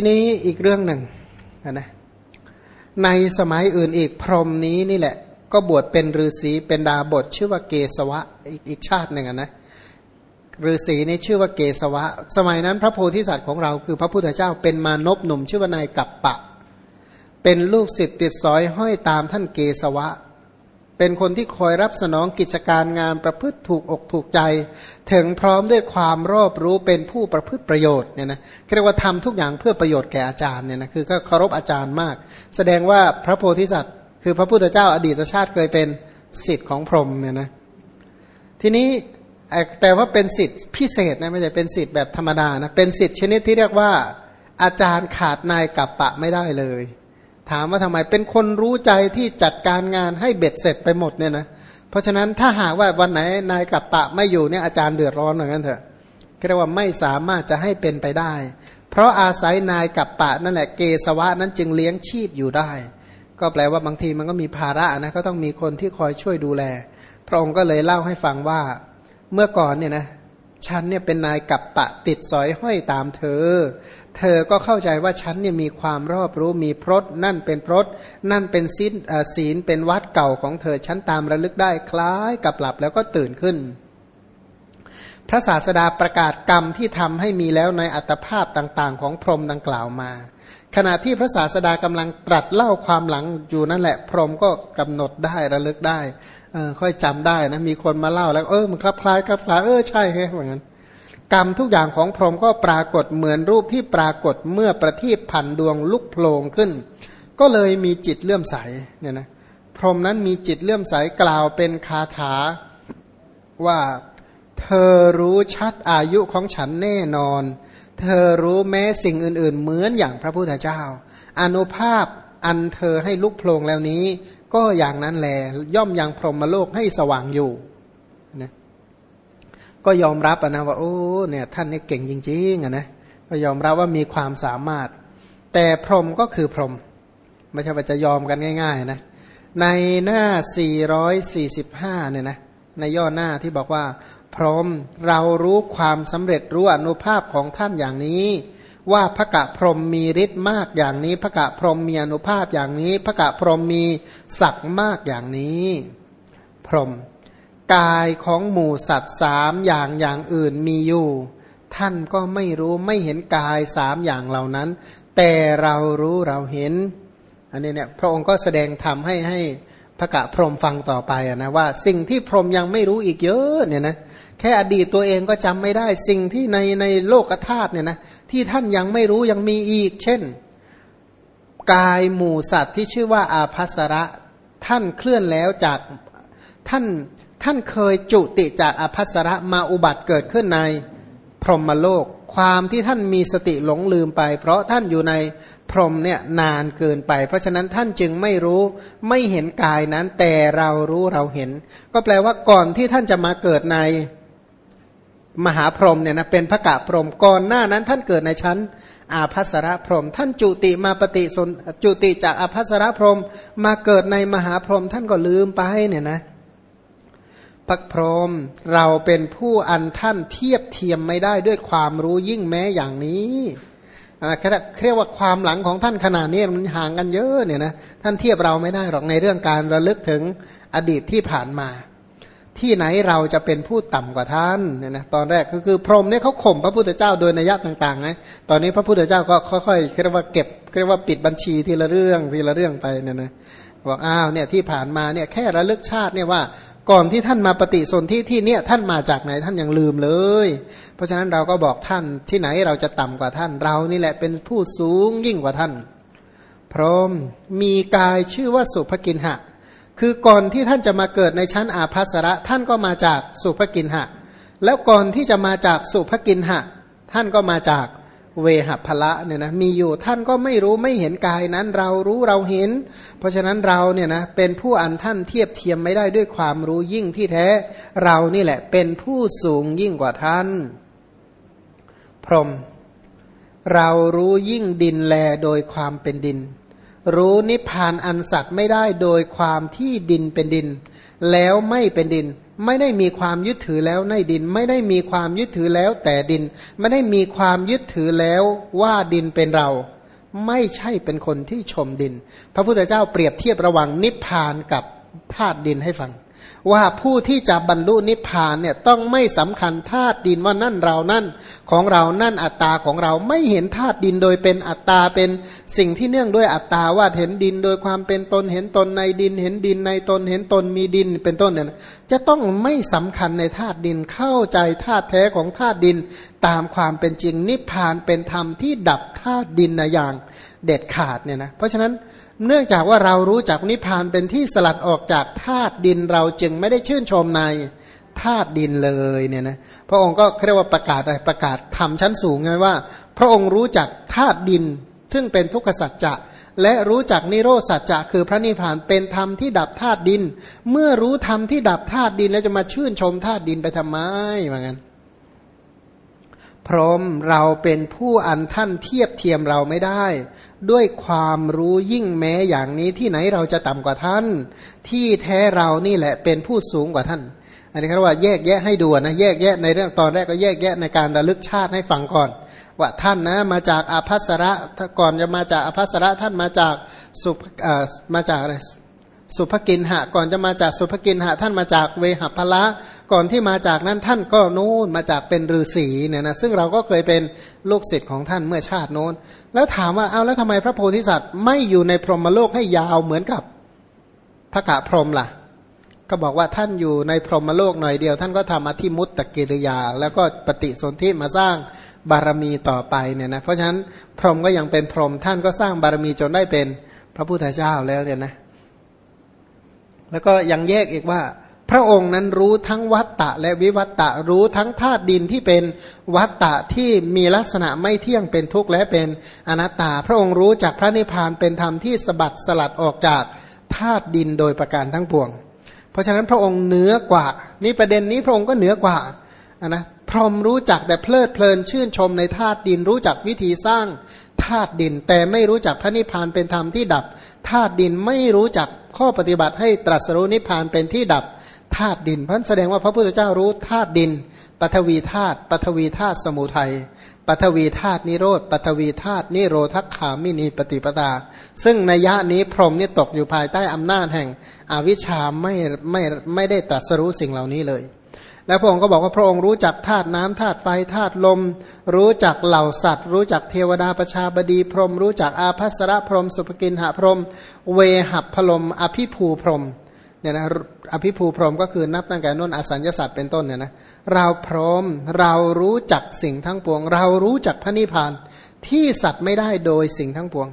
ทีนี้อีกเรื่องหนึ่งนะในสมัยอื่นอีกพรหมนี้นี่แหละ ก็บวชเป็นฤาษีเป็นดาบทชื่อว่าเกสวะอีกชาติหนึ่งนะฤาษีนี่ชื่อว่าเกสวะ สมัยนั้นพระโพธิสัตว์ของเราคือพระพุทธเจ้าเป็นมานพหนุ่มชื่อว่านายกัปปะ เป็นลูกศิษย์ติดสอยห้อยตามท่านเกสวะ เป็นคนที่คอยรับสนองกิจการงานประพฤติถูกอกถูกใจ ถึงพร้อมด้วยความรอบรู้เป็นผู้ประพฤติประโยชน์เนี่ยนะเรียกว่าทำทุกอย่างเพื่อประโยชน์แก่อาจารย์เนี่ยนะคือก็เคารพอาจารย์มาก แสดงว่าพระโพธิสัตว์ คือพระพุทธเจ้าอดีตชาติเคยเป็นศิษย์ของพรหมเนี่ยนะทีนี้แต่ว่าเป็นสิทธิ์พิเศษนะไม่ใช่เป็นสิทธิ์แบบธรรมดานะเป็นสิทธิ์ชนิดที่เรียกว่าอาจารย์ขาดนายกับปะไม่ได้เลย ถามว่าทำไมเป็นคนรู้ใจที่จัดการงานให้เบ็ดเสร็จไปหมดเนี่ยนะเพราะฉะนั้นถ้าหากว่าวันไหนนายกับปะไม่อยู่เนี่ยอาจารย์เดือดร้อนเหมือนกันเถอะเรียกว่าไม่สามารถจะให้เป็นไปได้ เพราะอาศัยนายกับปะนั่นแหละเกสวะนั้นจึงเลี้ยงชีพอยู่ได้ ก็แปลว่าบางทีมันก็มีภาระนะก็ต้องมีคนที่คอยช่วยดูแล พระองค์ก็เลยเล่าให้ฟังว่าเมื่อก่อนเนี่ยนะฉันเนี่ยเป็นนายกับปะติดสอยห้อยตามเธอ เธอก็เข้าใจว่าฉันเนี่ยมีความรอบรู้มีพรตนั่นเป็นพรตนั่นเป็นศีลศีลเป็นวัดเก่าของเธอฉันตามระลึกได้คล้ายกับหลับแล้วก็ตื่นขึ้น พระศาสดาประกาศกรรมที่ทำให้มีแล้วในอัตภาพต่างๆ ของพรหมดังกล่าวมา ขณะที่พระศาสดากำลังตรัสเล่าความหลังอยู่นั่นแหละ พรหมก็กำหนดได้ระลึกได้ค่อยจำได้นะมีคนมาเล่าแล้วเออมันคลับคล้ายคลับคล้ายเออใช่แค่เหมือนกัน กรรมทุกอย่างของพรหมก็ปรากฏเหมือนรูปที่ปรากฏเมื่อประทีปพันดวงลุกโผล่ขึ้น ก็เลยมีจิตเลื่อมใสเนี่ยนะพรหมนั้นมีจิตเลื่อมใสกล่าวเป็นคาถาว่าเธอรู้ชัดอายุของฉันแน่นอน เธอรู้แม้สิ่งอื่น ๆ เหมือนอย่างพระพุทธเจ้า อนุภาพอันเธอให้ลุกโผล่แล้วนี้ ก็อย่างนั้นแหละย่อมยังพรหมโลกให้สว่างอยู่ ก็ยอมรับนะว่าโอ้เนี่ยท่านนี่เก่งจริงๆนะก็ยอมรับว่ามีความสามารถ แต่พรหมก็คือพรหมไม่ใช่ว่าจะยอมกันง่าย ๆ นะ ในหน้า 445 เนี่ยนะในย่อหน้าที่บอกว่า พรหมเรารู้ความสำเร็จรู้อนุภาพของท่านอย่างนี้ ว่าพระกะพรหมมีฤทธิ์มากอย่างนี้พระกะพรหมมีอนุภาพอย่างนี้พระกะพรหมมีศักดิ์มากอย่างนี้ พรหม กายของหมู่สัตว์สามอย่างอย่างอื่นมีอยู่ ท่านก็ไม่รู้ไม่เห็นกายสามอย่างเหล่านั้น แต่เรารู้เราเห็น อันนี้เนี่ยพระองค์ก็แสดงธรรมให้ให้พระกะพรมฟังต่อไปนะว่า สิ่งที่พรมยังไม่รู้อีกเยอะเนี่ยนะแค่อดีตตัวเองก็จำไม่ได้ สิ่งที่ในในโลกธาตุเนี่ยนะที่ท่านยังไม่รู้ยังมีอีก เช่น กายหมู่สัตว์ที่ชื่อว่าอาภัสระท่านเคลื่อนแล้วจากท่าน ท่านเคยจุติจากอภัสระมาอุบัติเกิดขึ้นในพรหมโลก ความที่ท่านมีสติหลงลืมไป เพราะท่านอยู่ในพรหมเนี่ยนานเกินไป เพราะฉะนั้นท่านจึงไม่รู้ไม่เห็นกายนั้น แต่เรารู้เราเห็น ก็แปลว่าก่อนที่ท่านจะมาเกิดในมหาพรหมเนี่ยนะเป็นพระกะพรหมก่อนหน้านั้นท่านเกิดในชั้นอาภัสระพรหมท่านจุติมาปฏิสนจุติจากอาภัสระพรหมมาเกิดในมหาพรหมท่านก็ลืมไปเนี่ยนะ พักพรหมเราเป็นผู้อันท่านเทียบเทียมไม่ได้ด้วยความรู้ยิ่งแม้อย่างนี้เรียกว่าความหลังของท่านขนาดนี้มันห่างกันเยอะเนี่ยนะท่านเทียบเราไม่ได้หรอกในเรื่องการระลึกถึงอดีตที่ผ่านมา ที่ไหนเราจะเป็นผู้ต่ำกว่าท่านเนี่ยนะตอนแรกก็คือพรหมเนี่ยเขาข่มพระพุทธเจ้าโดยนัยยะต่างๆไงตอนนี้พระพุทธเจ้าก็ค่อยๆเรียกว่าเก็บเรียกว่าปิดบัญชีทีละเรื่องทีละเรื่องไปเนี่ยนะบอกอ้าวเนี่ยที่ผ่านมาเนี่ยแค่ระลึกชาติเนี่ยว่า ก่อนที่ท่านมาปฏิสนธิที่เนี่ยท่านมาจากไหนท่านยังลืมเลย เพราะฉะนั้นเราก็บอกท่านที่ไหนเราจะต่ำกว่าท่านเรานี่แหละเป็นผู้สูงยิ่งกว่าท่าน พร้อมมีกายชื่อว่าสุภกินหะ คือก่อนที่ท่านจะมาเกิดในชั้นอาภัสระท่านก็มาจากสุภกินหะ แล้วก่อนที่จะมาจากสุภกินหะ ท่านก็มาจาก เวหพละเนี่ยนะมีอยู่ท่านก็ไม่รู้ไม่เห็นกายนั้นเรารู้เราเห็น เพราะฉะนั้นเราเนี่ยนะเป็นผู้อันท่านเทียบเทียมไม่ได้ด้วยความรู้ยิ่งที่แท้ เรานี่แหละเป็นผู้สูงยิ่งกว่าท่าน พรหมเรารู้ยิ่งดินแลโดยความเป็นดิน รู้นิพพานอันสัตว์ไม่ได้โดยความที่ดินเป็นดิน แล้วไม่เป็นดิน ไม่ได้มีความยึดถือแล้วในดิน ไม่ได้มีความยึดถือแล้วแต่ดิน ไม่ได้มีความยึดถือแล้วว่าดินเป็นเรา ไม่ใช่เป็นคนที่ชมดิน พระพุทธเจ้าเปรียบเทียบระหว่างนิพพานกับธาตุดินให้ฟัง ว่าผู้ที่จะบรรลุนิพพานเนี่ยต้องไม่สำคัญธาตุดินว่านั่นเรานั่นของเรานั่นอัตตาของเราไม่เห็นธาตุดินโดยเป็นอัตตาเป็นสิ่งที่เนื่องด้วยอัตตาว่าเห็นดินโดยความเป็นตนเห็นตนในดิน เห็นดินในตนเห็นตนมีดินเป็นต้นเนี่ยจะต้องไม่สำคัญในธาตุดินเข้าใจธาตุแท้ของธาตุดินตามความเป็นจริงนิพพานเป็นธรรมที่ดับธาตุดินนะอย่างเด็ดขาดเนี่ยนะเพราะฉะนั้น เนื่องจากว่าเรารู้จักนิพพานเป็นที่สลัดออกจากธาตุดินเราจึงไม่ได้ชื่นชมในธาตุดินเลยเนี่ยนะพระองค์ก็เรียกว่าประกาศอะไรประกาศทำชั้นสูงไงว่า พระองค์รู้จักธาตุดิน ซึ่งเป็นทุกขสัจจะและรู้จักนิโรสัจจะคือพระนิพพานเป็นธรรมที่ดับธาตุดิน เมื่อรู้ธรรมที่ดับธาตุดินแล้วจะมาชื่นชมธาตุดินไปทำไมว่างั้น พร้อมเราเป็นผู้อันท่านเทียบเทียมเราไม่ได้ ด้วยความรู้ยิ่งแม้อย่างนี้ที่ไหนเราจะต่ำกว่าท่าน ที่แท้เรานี่แหละเป็นผู้สูงกว่าท่าน อันนี้ครับว่าแยกแยะให้ดูนะแยกแยะในเรื่องตอนแรกก็แยกแยะในการระลึกชาติให้ฟังก่อน ว่าท่านนะมาจากอาภัสระก่อนจะมาจากอาภัสระท่านมาจากสุมาจากอะไร สุภกินหะ ก่อนจะมาจากสุภกินหะ ท่านมาจากเวหพละ ก่อนที่มาจากนั้นท่านก็โน้นมาจากเป็นฤาษีเนี่ยนะซึ่งเราก็เคยเป็นลูกศิษย์ของท่านเมื่อชาติโน้น แล้วถามว่าเอาแล้วทำไมพระโพธิสัตว์ไม่อยู่ในพรหมโลกให้ยาวเหมือนกับพระกะพรหมล่ะ ก็บอกว่าท่านอยู่ในพรหมโลกหน่อยเดียว ท่านก็ทำอธิมุตตกิริยา แล้วก็ปฏิสนธิมาสร้างบารมีต่อไปเนี่ยนะเพราะฉะนั้นพรหมก็ยังเป็นพรหมท่านก็สร้างบารมีจนได้เป็นพระพุทธเจ้าแล้วเนี่ยนะ แล้วก็ยังแยกอีกว่า พระองค์นั้นรู้ทั้งวัตตะและวิวัตตะรู้ทั้งธาตุดินที่เป็นวัตตะที่มีลักษณะไม่เที่ยงเป็นทุกข์และเป็นอนัตตา พระองค์รู้จากพระนิพพานเป็นธรรมที่สบัดสลัดออกจากธาตุดินโดยประการทั้งปวง เพราะฉะนั้นพระองค์เหนือกว่า นี่ประเด็นนี้พระองค์ก็เหนือกว่านะพรหมรู้จักแต่เพลิดเพลินชื่นชมในธาตุดินรู้จักวิธีสร้างธาตุดิน แต่ไม่รู้จักพระนิพพานเป็นธรรมที่ดับ ธาตุดินไม่รู้จักข้อปฏิบัติให้ตรัสรู้นิพพานเป็นที่ดับธาตุดินพันแสดงว่าพระพุทธเจ้ารู้ธาตุดินปฐวีธาตุปฐวีธาตุสมุทัยปฐวีธาตุนิโรธปฐวีธาตุนิโรธขามินีปฏิปตา ซึ่งในยะนี้พรหมนี่ตกอยู่ภายใต้อำนาจแห่งอวิชชาไม่ไม่ไม่ได้ตรัสรู้สิ่งเหล่านี้เลย แล้วพระองค์ก็บอกว่าพระองค์รู้จักธาตุน้ำธาตุไฟธาตุลม รู้จักเหล่าสัตว์ รู้จักเทวดาประชาบดีพรหมรู้จักอาภัสระพรหมสุภกินหพรหมเวหับพลม อภิภูพรหมเนี่ยนะอภิภูพรหมก็คือนับตั้งแต่นุ่นอสัญญาสัตว์เป็นต้นเนี่ยนะเราพร้อมเรารู้จักสิ่งทั้งปวง เรารู้จักพระนิพพานที่สัตว์ไม่ได้โดยสิ่งทั้งปวง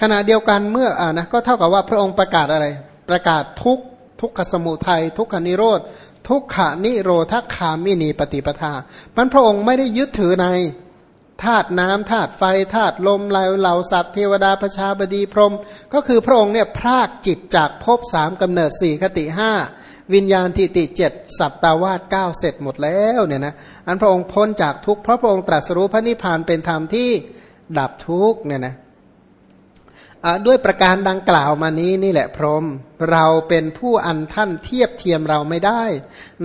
ขณะเดียวกันเมื่ออ่านะก็เท่ากับว่าพระองค์ประกาศอะไร ประกาศทุก ทุกขสมุทัยทุกขนิโรธ ทุกขานิโรธคามินีปฏิปทา มันพระองค์ไม่ได้ยึดถือในธาตุน้ำธาตุไฟธาตุลมลาเหล่าสัตว์เทวดาประชาบดีพรม ก็คือพระองค์เนี่ยพรากจิตจากภพสามกำเนิดสี่คติห้าวิญญาณทิติเจ็ดสัตตาวาสเก้าเสร็จหมดแล้วเนี่ยนะอันพระองค์พ้นจากทุกข์เพราะพระองค์ตรัสรู้พระนิพพานเป็นธรรมที่ดับทุกข์เนี่ยนะ ด้วยประการดังกล่าวมานี้นี่แหละพรหมเราเป็นผู้อันท่านเทียบเทียมเราไม่ได้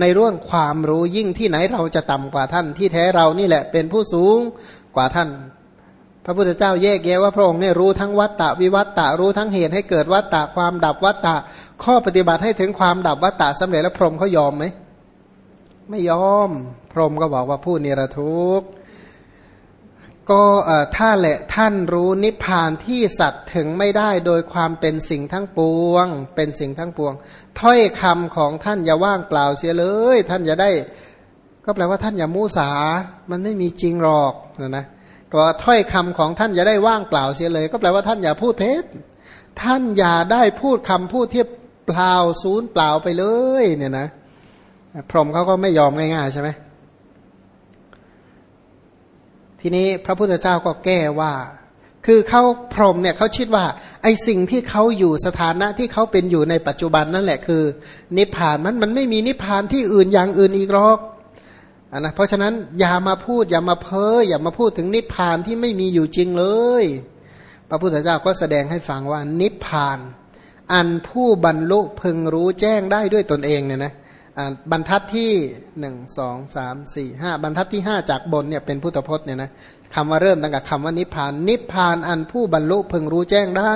ในเรื่องความรู้ยิ่งที่ไหนเราจะต่ำกว่าท่านที่แท้เรานี่แหละเป็นผู้สูงกว่าท่าน พระพุทธเจ้าแยกแยะว่าพระองค์เนี่ยรู้ทั้งวัตตะวิวัตตะรู้ทั้งเหตุให้เกิดวัตตะความดับวัตตะ ข้อปฏิบัติให้ถึงความดับวัตตะสำเร็จแล้วพรหมเขายอมไหมไม่ยอม พรหมก็บอกว่าผู้นิรทุกข์ ก็ถ้าแหละท่านรู้นิพพานที่สัตว์ถึงไม่ได้โดยความเป็นสิ่งทั้งปวง เป็นสิ่งทั้งปวง ถ้อยคำของท่านอย่าว่างเปล่าเสียเลย ท่านอย่าได้ ก็แปลว่าท่านอย่ามูสา มันไม่มีจริงหรอกนะนะก็ถ้อยคำของท่านอย่าได้ว่างเปล่าเสียเลย ก็แปลว่าท่านอย่าพูดเท็จท่านอย่าได้พูดคำพูดที่เปล่าศูนย์เปล่าไปเลย เนี่ยนะพรหมเขาก็ไม่ยอมง่ายๆใช่ไหม ทีนี้พระพุทธเจ้าก็แก้ว่า คือเขาพรหมเนี่ยเขาคิดว่า ไอสิ่งที่เขาอยู่สถานะที่เขาเป็นอยู่ในปัจจุบันนั่นแหละคือ นิพพานมันมันไม่มีนิพพานที่อื่นอย่างอื่นอีกหรอกอนนะเพราะฉะนั้นอย่ามาพูดอย่ามาเพ้ออย่ามาพูดถึงนิพพานที่ไม่มีอยู่จริงเลย พระพุทธเจ้าก็แสดงให้ฟังว่านิพพาน อันผู้บรรลุพึงรู้แจ้งได้ด้วยตนเองเนี่ยนะ บรรทัดที่หนึ่งสองสามสี่ห้าบรรทัดที่ห้าจากบนเนี่ยเป็นพุทธพจน์เนี่ยนะคำว่าเริ่มตั้งแต่คำว่านิพพาน นิพพานอันผู้บรรลุพึงรู้แจ้งได้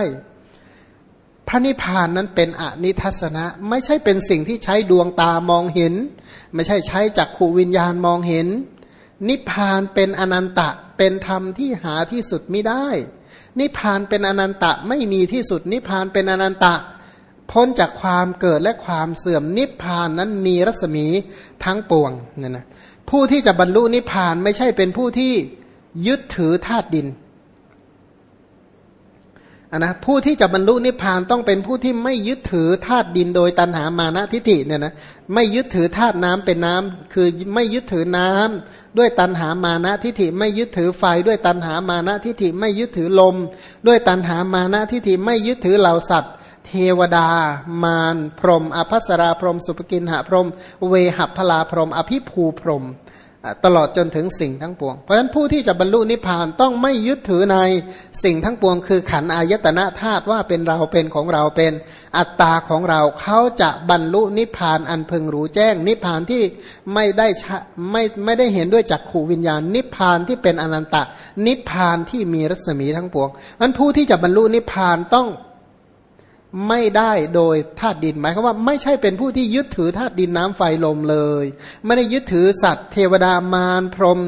พระนิพพานนั้นเป็นอนิทัศนะ ไม่ใช่เป็นสิ่งที่ใช้ดวงตามองเห็น ไม่ใช่ใช้จักขูวิญญาณมองเห็น นิพพานเป็นอนันตะเป็นธรรมที่หาที่สุดไม่ได้ นิพพานเป็นอนันตะไม่มีที่สุด นิพพานเป็นอนันตะ พ้นจากความเกิดและความเสื่อมนิพพานนั้นมีรัศมีทั้งปวงเนี่ยนะผู้ที่จะบรรลุนิพพานไม่ใช่เป็นผู้ที่ยึดถือธาตุดินนนะผู้ที่จะบรรลุนิพพานต้องเป็นผู้ที่ไม่ยึดถือธาตุดินโดยตัณหามานะทิฏฐิเนี่ยนะไม่ยึดถือธาตุน้ำเป็นน้ำคือไม่ยึดถือน้ำด้วยตัณหามานะทิฏฐิ ไม่ยึดถือไฟด้วยตัณหามานะทิฏฐิ ไม่ยึดถือลม ด้วยตัณหามานะทิฏฐิ ไม่ยึดถือเหล่าสัตว์ เทวดา มารพรมอภัสราพรม สุภกินหพรม เวหัพลาพรม อภิภูพรม ตลอดจนถึงสิ่งทั้งปวง เพราะฉะนั้นผู้ที่จะบรรลุนิพพานต้องไม่ยึดถือในสิ่งทั้งปวง คือขันอายตนะธาตุว่าเป็นเราเป็นของเราเป็นอัตตาของเราเขาจะบรรลุนิพพานอันพึงรู้แจ้ง นิพพานที่ไม่ได้ไม่ไม่ได้เห็นด้วยจักขูวิญญาณ นิพพานที่เป็นอนันตะ นิพพานที่มีรัศมีทั้งปวงมันผู้ที่จะบรรลุนิพพานต้อง ไม่ได้โดยธาตุดินหมายความว่าไม่ใช่เป็นผู้ที่ยึดถือธาตุดินน้ำไฟลมเลย ไม่ได้ยึดถือสัตว์ เทวดามารพรม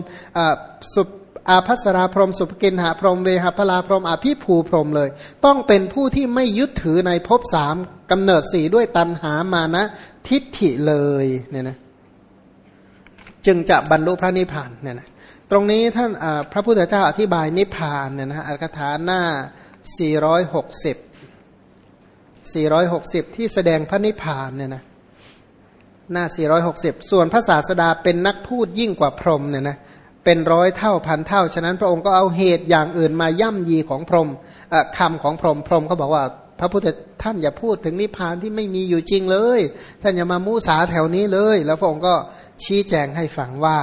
สุอาภัสราพรมสุภกินหาพรมเวหพลาพรมอภิภูพรมเลย ต้องเป็นผู้ที่ไม่ยึดถือในภพสามกำเนิดสี่ด้วยตันหามานะทิฏฐิเลยเนี่ยนะจึงจะบรรลุพระนิพพานเนี่ยนะตรงนี้ท่านพระพุทธเจ้าอธิบายนิพพานเนี่ยนะอัลกถาหน้า 460 460 ที่แสดงพระนิพพานเนี่ยนะหน้า 460 ส่วนพระศาสดาเป็นนักพูดยิ่งกว่าพรหมเนี่ยนะเป็นร้อยเท่าพันเท่า ฉะนั้นพระองค์ก็เอาเหตุอย่างอื่นมาย่ำยีของพรหมคำของพรหมพรหมเขาบอกว่า พระพุทธท่านอย่าพูดถึงนิพพานที่ไม่มีอยู่จริงเลย ท่านอย่ามามูสาแถวนี้เลย แล้วพระองค์ก็ชี้แจงให้ฟังว่า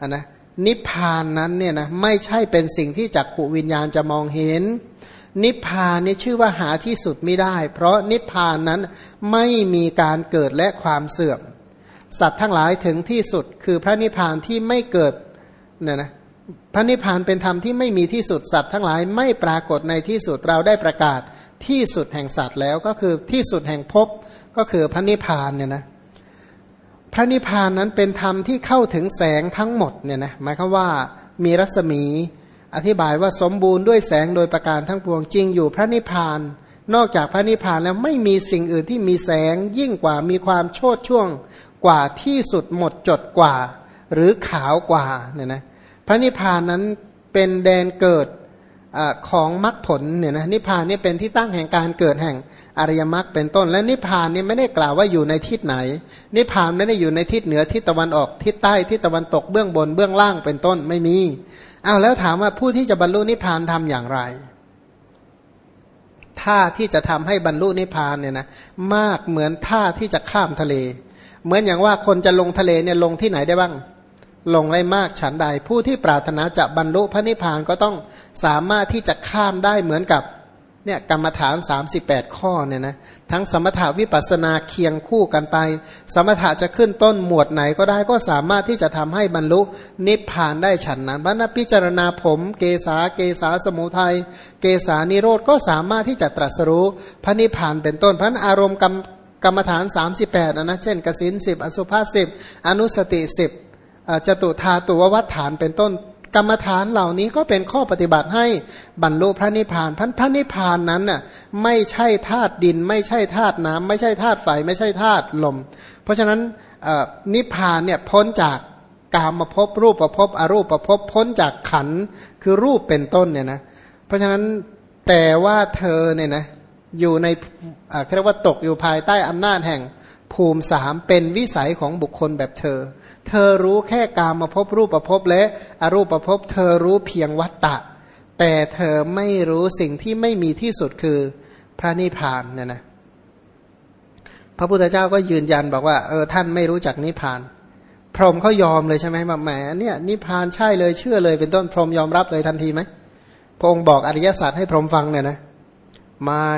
อันนะนิพพานนั้นเนี่ยนะไม่ใช่เป็นสิ่งที่จักขูวิญญาณจะมองเห็น นิพพานนี่ชื่อว่าหาที่สุดไม่ได้ เพราะนิพพานนั้นไม่มีการเกิดและความเสื่อม สัตว์ทั้งหลายถึงที่สุด คือพระนิพพานที่ไม่เกิดเนี่ยนะพระนิพพานเป็นธรรมที่ไม่มีที่สุดสัตว์ทั้งหลายไม่ปรากฏในที่สุดเราได้ประกาศที่สุดแห่งสัตว์แล้วก็คือที่สุดแห่งภพก็คือพระนิพพานเนี่ยนะพระนิพพานนั้นเป็นธรรมที่เข้าถึงแสงทั้งหมดเนี่ยนะหมายความว่ามีรัศมี อธิบายว่าสมบูรณ์ด้วยแสงโดยประการทั้งปวงจริงอยู่พระนิพพาน นอกจากพระนิพพานแล้วไม่มีสิ่งอื่นที่มีแสงยิ่งกว่ามีความโชดช่วงกว่าที่สุดหมดจดกว่า หรือขาวกว่าเนี่ยนะพระนิพพานนั้นเป็นแดนเกิด ของมรรคผลเนี่ยนะนิพพานนี่เป็นที่ตั้งแห่งการเกิดแห่งอริยมรรคเป็นต้น และนิพพานนี่ไม่ได้กล่าวว่าอยู่ในทิศไหน นิพพานไม่ได้อยู่ในทิศเหนือทิศตะวันออกทิศใต้ทิศตะวันตกเบื้องบนเบื้องล่างเป็นต้นไม่มีอ้าวแล้วถามว่าผู้ที่จะบรรลุนิพพานทำอย่างไรท่าที่จะทำให้บรรลุนิพพานเนี่ยนะมากเหมือนท่าที่จะข้ามทะเล เหมือนอย่างว่าคนจะลงทะเลเนี่ยลงที่ไหนได้บ้าง ลงได้มากฉันใด ผู้ที่ปรารถนาจะบรรลุพระนิพพานก็ต้องสามารถที่จะข้ามได้เหมือนกับเนี่ยกรรมฐาน 38 ข้อเนี่ยนะทั้งสมถาวิปัสนาเคียงคู่กันไป สมถะจะขึ้นต้นหมวดไหนก็ได้ก็สามารถที่จะทำให้บรรลุนิพพานได้ฉันนั้นบรรณพิจารณาผม เกษาเกษาสมุทัยเกษานิโรธก็สามารถที่จะตรัสรู้พระนิพพานเป็นต้นพันอารมณ์กรรมกรรมฐาน 38นะนะเช่นกสินสิบอสุภาสิบอนุสติสิบ จตุธาตุววัฏฐานเป็นต้นกรรมฐานเหล่านี้ก็เป็นข้อปฏิบัติให้บรรลุพระนิพพานพันพระนิพพานนั้นน่ะไม่ใช่ธาตุดิน ไม่ใช่ธาตุน้ำไม่ใช่ธาตุไฟไม่ใช่ธาตุลม เพราะฉะนั้นนิพพานเนี่ยพ้นจากกามมาพบรูปประพบอรูปประพบพ้นจากขันคือรูปเป็นต้นเนี่ยนะเพราะฉะนั้นแต่ว่าเธอเนี่ยนะอยู่ในเรียกว่าตกอยู่ภายใต้อำนาจแห่ง ภูมิสามเป็นวิสัยของบุคคลแบบเธอ เธอรู้แค่กามาพบรูปประพบและอรูปประพบเธอรู้เพียงวัตตะ แต่เธอไม่รู้สิ่งที่ไม่มีที่สุดคือพระนิพพานเนี่ยนะพระพุทธเจ้าก็ยืนยันบอกว่าเออท่านไม่รู้จักนิพพาน พรหมเขายอมเลยใช่ไหมมาแหมเนี่ยนิพพานใช่เลยเชื่อเลย เป็นต้นพรหมยอมรับเลยทันทีไหมพระองค์บอกอริยสัจให้พรหมฟังเนี่ยนะไม่